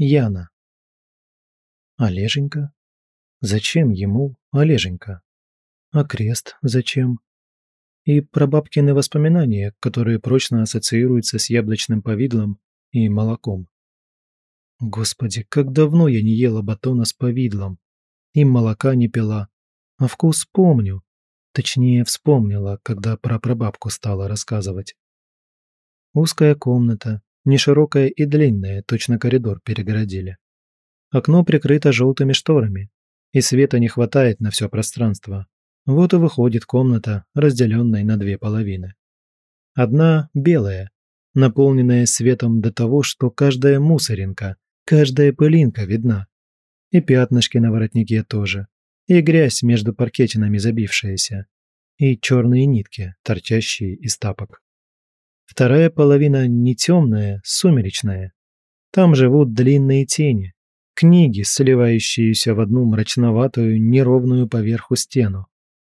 Яна. Олеженька? Зачем ему Олеженька? А крест зачем? И про прабабкины воспоминания, которые прочно ассоциируются с яблочным повидлом и молоком. Господи, как давно я не ела батона с повидлом. И молока не пила. А вкус помню. Точнее, вспомнила, когда про прабабку стала рассказывать. Узкая комната, неширокое и длинное, точно коридор перегородили. Окно прикрыто желтыми шторами, и света не хватает на все пространство. Вот и выходит комната, разделенная на две половины. Одна белая, наполненная светом до того, что каждая мусоринка, каждая пылинка видна. И пятнышки на воротнике тоже, и грязь между паркетинами забившаяся, и черные нитки, торчащие из тапок. Вторая половина не темная, сумеречная. Там живут длинные тени, книги, сливающиеся в одну мрачноватую, неровную поверху стену,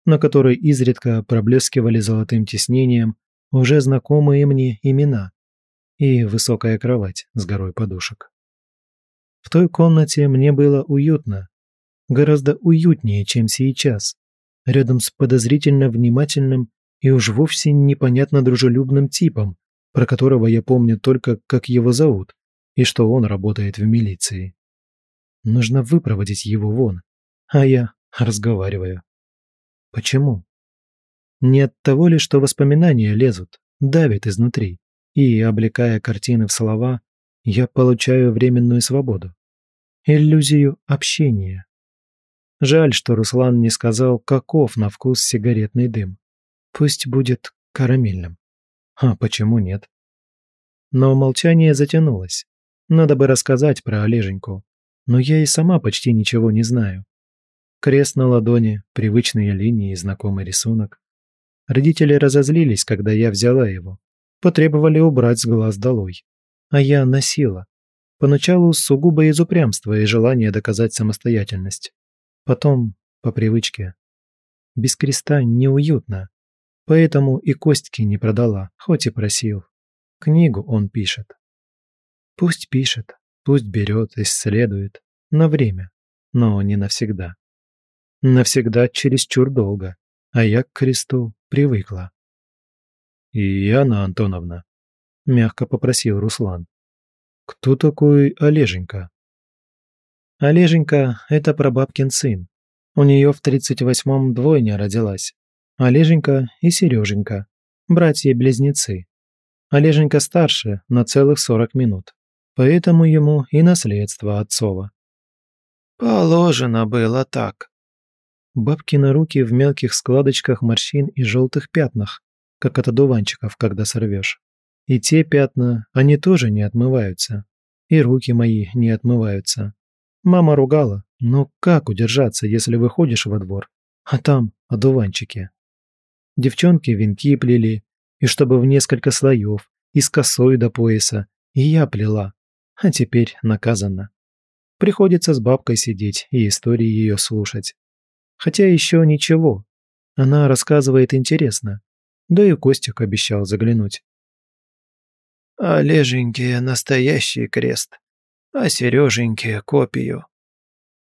на которой изредка проблескивали золотым тиснением уже знакомые мне имена и высокая кровать с горой подушек. В той комнате мне было уютно, гораздо уютнее, чем сейчас, рядом с подозрительно внимательным и уж вовсе непонятно дружелюбным типом, про которого я помню только, как его зовут, и что он работает в милиции. Нужно выпроводить его вон, а я разговариваю. Почему? Не от того ли, что воспоминания лезут, давят изнутри, и, облекая картины в слова, я получаю временную свободу, иллюзию общения. Жаль, что Руслан не сказал, каков на вкус сигаретный дым. Пусть будет карамельным. А почему нет? Но молчание затянулось. Надо бы рассказать про Олеженьку. Но я и сама почти ничего не знаю. Крест на ладони, привычные линии и знакомый рисунок. Родители разозлились, когда я взяла его. Потребовали убрать с глаз долой. А я носила. Поначалу сугубо из упрямства и желания доказать самостоятельность. Потом по привычке. Без креста неуютно. Поэтому и Костьки не продала, хоть и просил. Книгу он пишет. Пусть пишет, пусть берет, исследует. На время, но не навсегда. Навсегда чересчур долго, а я к кресту привыкла. «И Анна Антоновна», — мягко попросил Руслан, — «кто такой Олеженька?» Олеженька – это прабабкин сын. У нее в тридцать восьмом двойня родилась. Олеженька и Сереженька, братья-близнецы. Олеженька старше на целых 40 минут, поэтому ему и наследство отцова. «Положено было так». Бабкины руки в мелких складочках морщин и желтых пятнах, как от одуванчиков, когда сорвешь. И те пятна, они тоже не отмываются. И руки мои не отмываются. Мама ругала, но как удержаться, если выходишь во двор, а там одуванчики? Девчонки венки плели, и чтобы в несколько слоев, и с косой до пояса, и я плела. А теперь наказана. Приходится с бабкой сидеть и истории ее слушать. Хотя еще ничего. Она рассказывает интересно. Да и Костик обещал заглянуть. А Леженьке настоящий крест, а Сереженьке копию.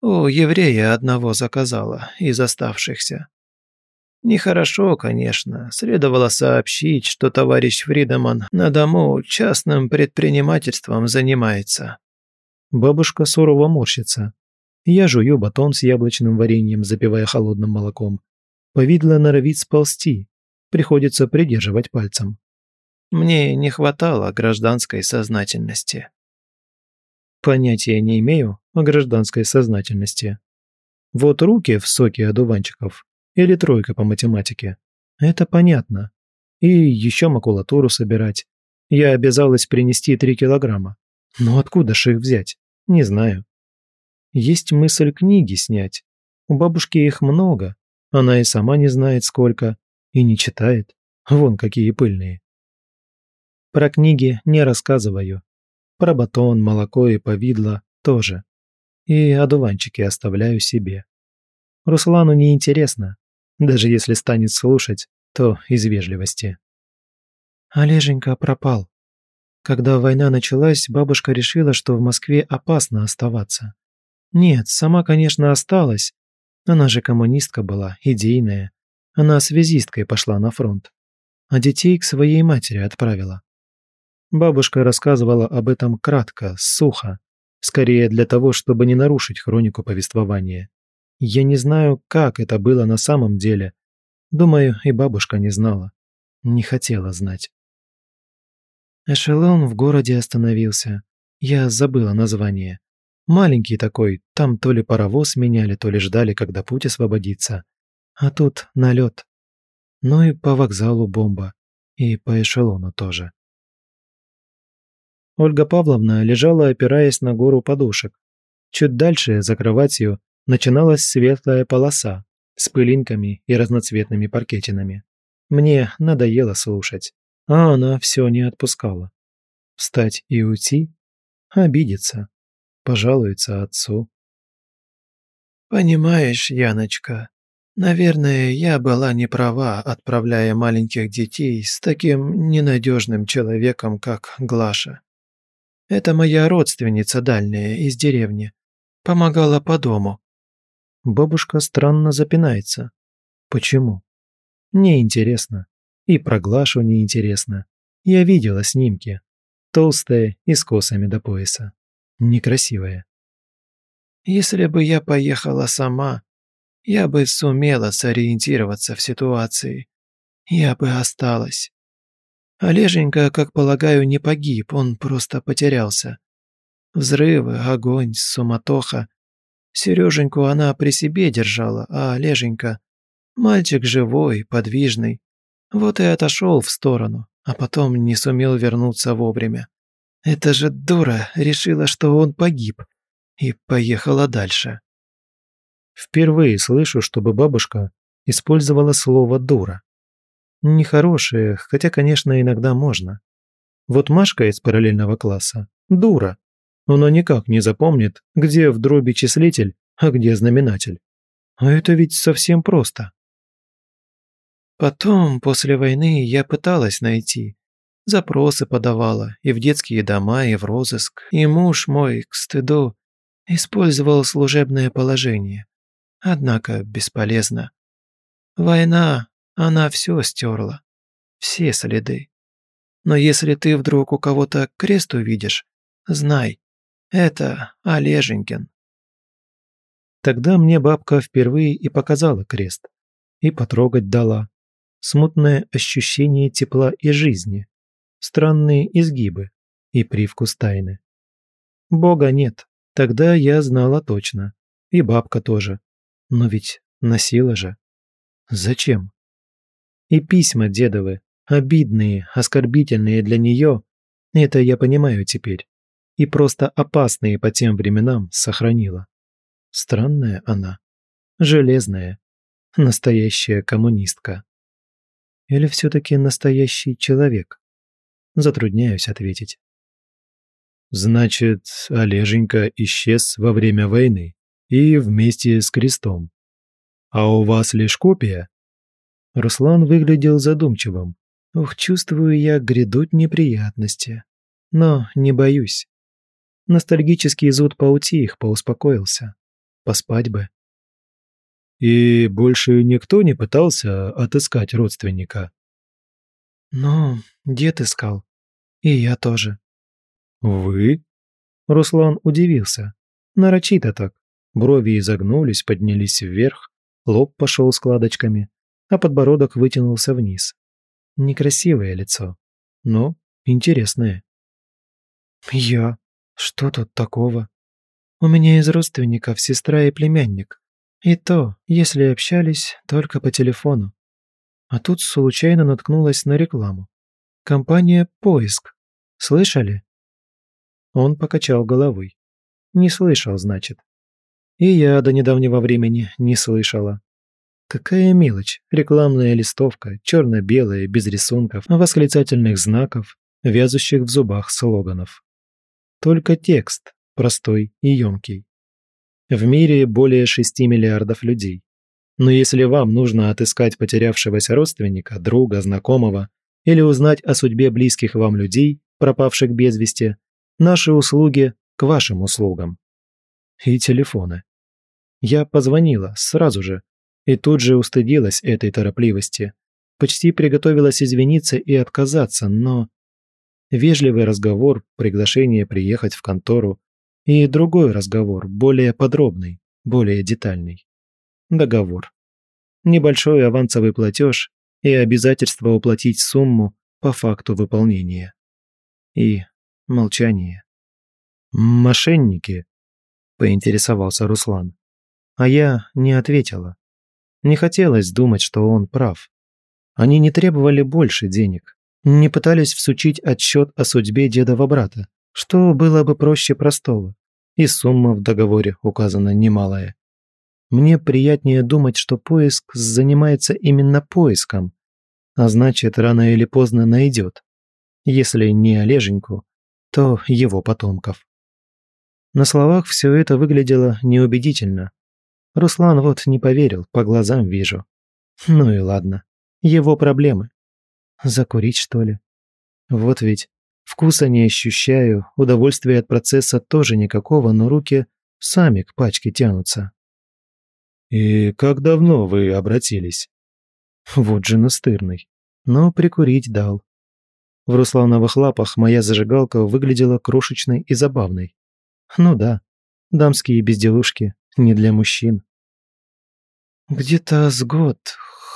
У еврея одного заказала из оставшихся. Нехорошо, конечно, следовало сообщить, что товарищ Фридеман на дому частным предпринимательством занимается. Бабушка сурово морщится. Я жую батон с яблочным вареньем, запивая холодным молоком. Повидло норовит сползти. Приходится придерживать пальцем. Мне не хватало гражданской сознательности. Понятия не имею о гражданской сознательности. Вот руки в соке одуванчиков или тройка по математике. Это понятно. И еще макулатуру собирать. Я обязалась принести три килограмма. Но откуда ж их взять? Не знаю. Есть мысль книги снять. У бабушки их много. Она и сама не знает сколько. И не читает. Вон какие пыльные. Про книги не рассказываю. Про батон, молоко и повидло тоже. И одуванчики оставляю себе. Руслану неинтересно даже если станет слушать, то из вежливости. Олеженька пропал. Когда война началась, бабушка решила, что в Москве опасно оставаться. Нет, сама, конечно, осталась. Она же коммунистка была, идейная. Она связисткой пошла на фронт. А детей к своей матери отправила. Бабушка рассказывала об этом кратко, сухо. Скорее для того, чтобы не нарушить хронику повествования. Я не знаю, как это было на самом деле. Думаю, и бабушка не знала. Не хотела знать. Эшелон в городе остановился. Я забыла название. Маленький такой, там то ли паровоз меняли, то ли ждали, когда путь освободится. А тут налет. Ну и по вокзалу бомба. И по эшелону тоже. Ольга Павловна лежала, опираясь на гору подушек. Чуть дальше, за кроватью, начиналась светлая полоса с пылинками и разноцветными паркетинами. Мне надоело слушать, а она все не отпускала. Встать и уйти? Обидеться. Пожалуется отцу. «Понимаешь, Яночка, наверное, я была не права, отправляя маленьких детей с таким ненадежным человеком, как Глаша. Это моя родственница дальняя из деревни. Помогала по дому бабушка странно запинается. Почему? Неинтересно. И про Глашу неинтересно. Я видела снимки. Толстая и с косами до пояса. Некрасивая. Если бы я поехала сама, я бы сумела сориентироваться в ситуации. Я бы осталась. Олеженька, как полагаю, не погиб, он просто потерялся. Взрывы, огонь, суматоха Сереженьку она при себе держала, а Леженька Мальчик живой, подвижный. Вот и отошел в сторону, а потом не сумел вернуться вовремя. Это же дура решила, что он погиб, и поехала дальше. Впервые слышу, чтобы бабушка использовала слово «дура». Нехорошее, хотя, конечно, иногда можно. Вот Машка из параллельного класса – дура. Она никак не запомнит, где в дроби числитель, а где знаменатель. А это ведь совсем просто. Потом, после войны, я пыталась найти. Запросы подавала и в детские дома, и в розыск. И муж мой, к стыду, использовал служебное положение. Однако бесполезно. Война, она все стерла. Все следы. Но если ты вдруг у кого-то крест увидишь, знай, это Олеженькин. Тогда мне бабка впервые и показала крест. И потрогать дала. Смутное ощущение тепла и жизни. Странные изгибы и привкус тайны. Бога нет, тогда я знала точно. И бабка тоже. Но ведь носила же. Зачем? И письма дедовы, обидные, оскорбительные для нее, это я понимаю теперь и просто опасные по тем временам сохранила. Странная она. Железная. Настоящая коммунистка. Или все-таки настоящий человек? Затрудняюсь ответить. Значит, Олеженька исчез во время войны и вместе с крестом. А у вас лишь копия? Руслан выглядел задумчивым. Ух, чувствую я, грядут неприятности. Но не боюсь. Ностальгический зуд поутих, поуспокоился. Поспать бы. И больше никто не пытался отыскать родственника? Но дед искал. И я тоже. Вы? Руслан удивился. Нарочито так. Брови изогнулись, поднялись вверх, лоб пошел складочками, а подбородок вытянулся вниз. Некрасивое лицо, но интересное. «Я», что тут такого? У меня из родственников сестра и племянник. И то, если общались, только по телефону. А тут случайно наткнулась на рекламу. Компания «Поиск». Слышали? Он покачал головой. Не слышал, значит. И я до недавнего времени не слышала. Какая мелочь. Рекламная листовка, черно-белая, без рисунков, восклицательных знаков, вязущих в зубах слоганов. Только текст простой и емкий. В мире более 6 миллиардов людей. Но если вам нужно отыскать потерявшегося родственника, друга, знакомого или узнать о судьбе близких вам людей, пропавших без вести, наши услуги к вашим услугам. И телефоны. Я позвонила сразу же и тут же устыдилась этой торопливости. Почти приготовилась извиниться и отказаться, но вежливый разговор, приглашение приехать в контору и другой разговор, более подробный, более детальный. Договор. Небольшой авансовый платеж и обязательство уплатить сумму по факту выполнения. И молчание. «Мошенники?» – поинтересовался Руслан. А я не ответила. Не хотелось думать, что он прав. Они не требовали больше денег не пытались всучить отсчет о судьбе дедова брата, что было бы проще простого, и сумма в договоре указана немалая. Мне приятнее думать, что поиск занимается именно поиском, а значит, рано или поздно найдет, если не Олеженьку, то его потомков. На словах все это выглядело неубедительно. Руслан вот не поверил, по глазам вижу. Ну и ладно, его проблемы. Закурить, что ли? Вот ведь. Вкуса не ощущаю, удовольствия от процесса тоже никакого, но руки сами к пачке тянутся. «И как давно вы обратились?» Вот же настырный. Но прикурить дал. В руслановых лапах моя зажигалка выглядела крошечной и забавной. Ну да, дамские безделушки не для мужчин. «Где-то с год,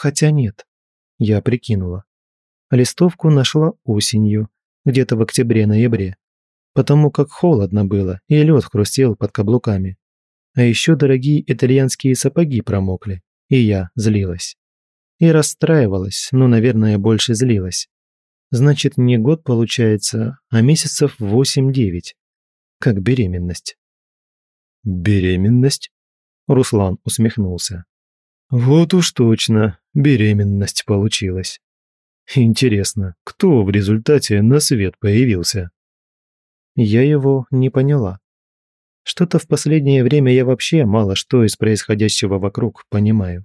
хотя нет», — я прикинула. Листовку нашла осенью, где-то в октябре-ноябре, потому как холодно было и лед хрустел под каблуками. А еще дорогие итальянские сапоги промокли, и я злилась. И расстраивалась, но, наверное, больше злилась. Значит, не год получается, а месяцев 8-9. Как беременность. Беременность? Руслан усмехнулся. Вот уж точно, беременность получилась. Интересно, кто в результате на свет появился? Я его не поняла. Что-то в последнее время я вообще мало что из происходящего вокруг понимаю.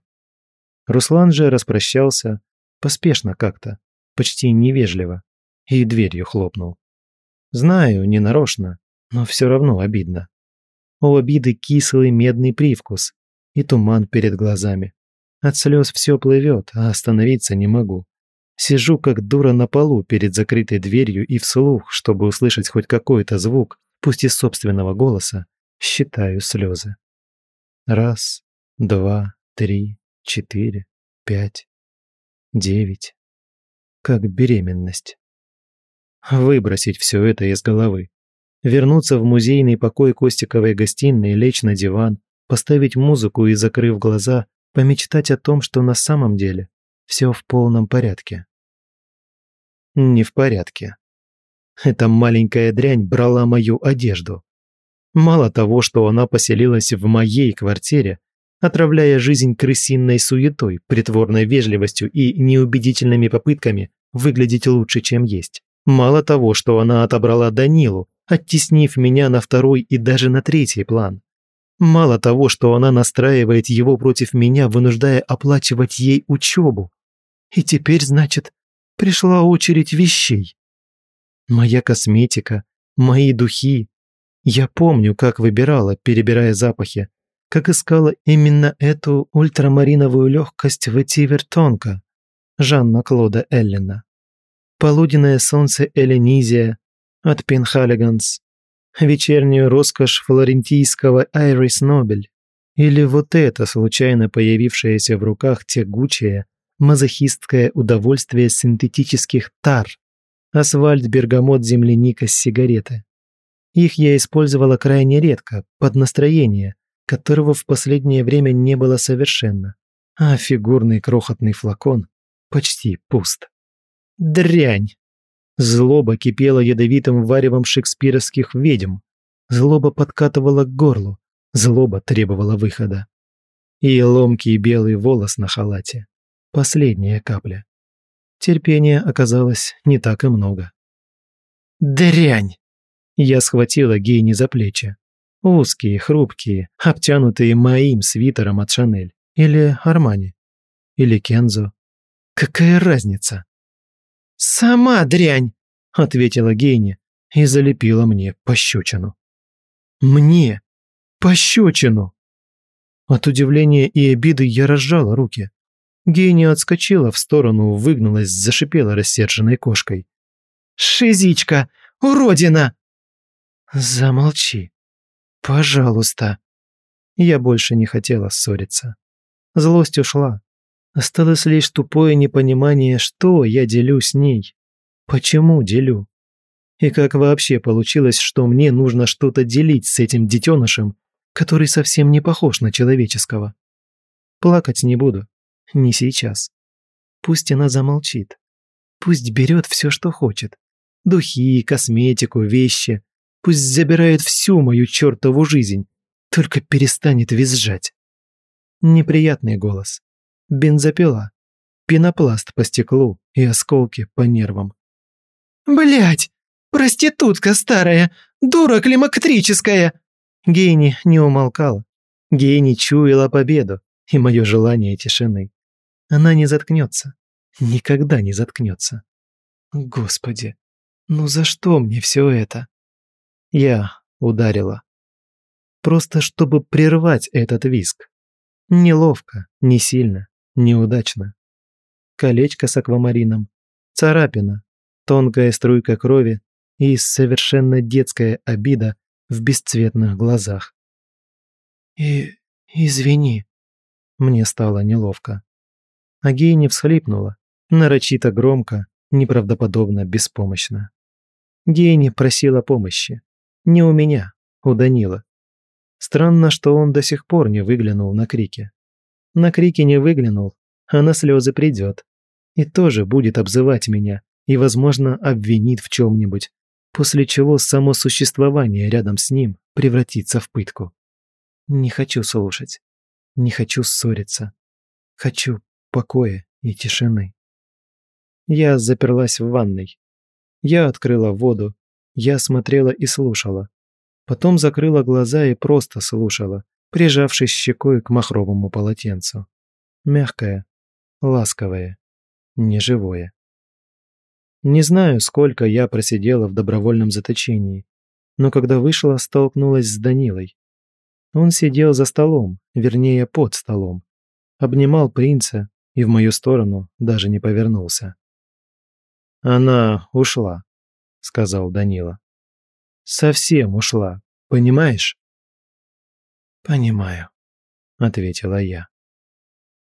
Руслан же распрощался, поспешно как-то, почти невежливо, и дверью хлопнул. Знаю, не нарочно, но все равно обидно. У обиды кислый медный привкус и туман перед глазами. От слез все плывет, а остановиться не могу. Сижу как дура на полу перед закрытой дверью и вслух, чтобы услышать хоть какой-то звук, пусть и собственного голоса, считаю слезы. Раз, два, три, четыре, пять, девять. Как беременность. Выбросить все это из головы. Вернуться в музейный покой Костиковой гостиной, лечь на диван, поставить музыку и, закрыв глаза, помечтать о том, что на самом деле все в полном порядке не в порядке. Эта маленькая дрянь брала мою одежду. Мало того, что она поселилась в моей квартире, отравляя жизнь крысиной суетой, притворной вежливостью и неубедительными попытками выглядеть лучше, чем есть. Мало того, что она отобрала Данилу, оттеснив меня на второй и даже на третий план. Мало того, что она настраивает его против меня, вынуждая оплачивать ей учебу. И теперь, значит, пришла очередь вещей. Моя косметика, мои духи. Я помню, как выбирала, перебирая запахи, как искала именно эту ультрамариновую легкость в Этивер Тонко, Жанна Клода Эллина. Полуденное солнце Эллинизия от Пинхаллиганс, вечернюю роскошь флорентийского Айрис Нобель или вот это случайно появившееся в руках тягучее, мазохистское удовольствие синтетических тар, асфальт, бергамот, земляника, сигареты. Их я использовала крайне редко, под настроение, которого в последнее время не было совершенно. А фигурный крохотный флакон почти пуст. Дрянь! Злоба кипела ядовитым варевом шекспировских ведьм. Злоба подкатывала к горлу. Злоба требовала выхода. И ломкий белый волос на халате последняя капля. Терпения оказалось не так и много. «Дрянь!» Я схватила Гейни за плечи. Узкие, хрупкие, обтянутые моим свитером от Шанель. Или Армани. Или Кензо. Какая разница? «Сама дрянь!» — ответила Гейни и залепила мне пощечину. «Мне! Пощечину!» От удивления и обиды я разжала руки. Гения отскочила в сторону, выгнулась, зашипела рассерженной кошкой. «Шизичка! Уродина!» «Замолчи! Пожалуйста!» Я больше не хотела ссориться. Злость ушла. Осталось лишь тупое непонимание, что я делю с ней. Почему делю? И как вообще получилось, что мне нужно что-то делить с этим детенышем, который совсем не похож на человеческого? Плакать не буду. Не сейчас. Пусть она замолчит. Пусть берет все, что хочет. Духи, косметику, вещи. Пусть забирает всю мою чертову жизнь. Только перестанет визжать. Неприятный голос. Бензопила. Пенопласт по стеклу и осколки по нервам. Блять, Проститутка старая! Дура климактрическая!» Гений не умолкала. Гений чуяла победу и мое желание тишины. Она не заткнется. Никогда не заткнется. Господи, ну за что мне все это? Я ударила. Просто чтобы прервать этот виск. Неловко, не сильно, неудачно. Колечко с аквамарином, царапина, тонкая струйка крови и совершенно детская обида в бесцветных глазах. «И... извини», мне стало неловко. Агея не всхлипнула, нарочито громко, неправдоподобно беспомощно. Гейни просила помощи. Не у меня, у Данила. Странно, что он до сих пор не выглянул на крики. На крики не выглянул, а на слезы придет. И тоже будет обзывать меня и, возможно, обвинит в чем-нибудь, после чего само существование рядом с ним превратится в пытку. Не хочу слушать. Не хочу ссориться. Хочу покоя и тишины. Я заперлась в ванной. Я открыла воду. Я смотрела и слушала. Потом закрыла глаза и просто слушала, прижавшись щекой к махровому полотенцу. Мягкое, ласковое, неживое. Не знаю, сколько я просидела в добровольном заточении, но когда вышла, столкнулась с Данилой. Он сидел за столом, вернее, под столом. Обнимал принца, и в мою сторону даже не повернулся. «Она ушла», — сказал Данила. «Совсем ушла, понимаешь?» «Понимаю», — ответила я.